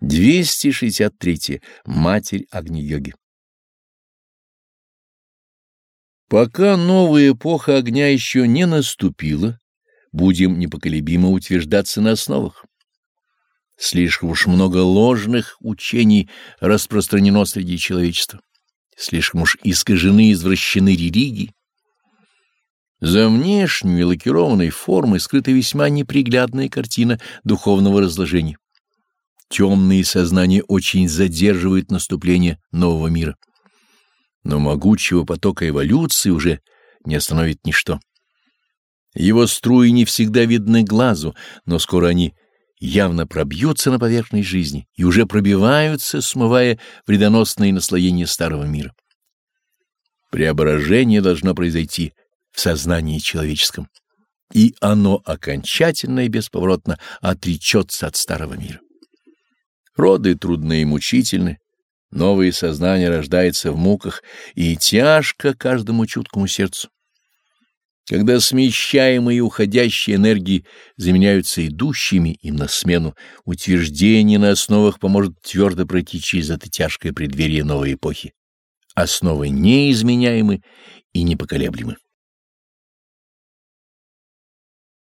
263. Матерь Агни-йоги Пока новая эпоха огня еще не наступила, будем непоколебимо утверждаться на основах. Слишком уж много ложных учений распространено среди человечества. Слишком уж искажены и извращены религии. За внешней лакированной формой скрыта весьма неприглядная картина духовного разложения. Темные сознания очень задерживают наступление нового мира. Но могучего потока эволюции уже не остановит ничто. Его струи не всегда видны глазу, но скоро они явно пробьются на поверхность жизни и уже пробиваются, смывая вредоносные наслоения старого мира. Преображение должно произойти в сознании человеческом, и оно окончательно и бесповоротно отречется от старого мира. Роды трудные и мучительны, новое сознание рождается в муках, и тяжко каждому чуткому сердцу. Когда смещаемые и уходящие энергии заменяются идущими им на смену, утверждение на основах поможет твердо пройти через это тяжкое преддверие новой эпохи. Основы неизменяемы и непоколеблемы.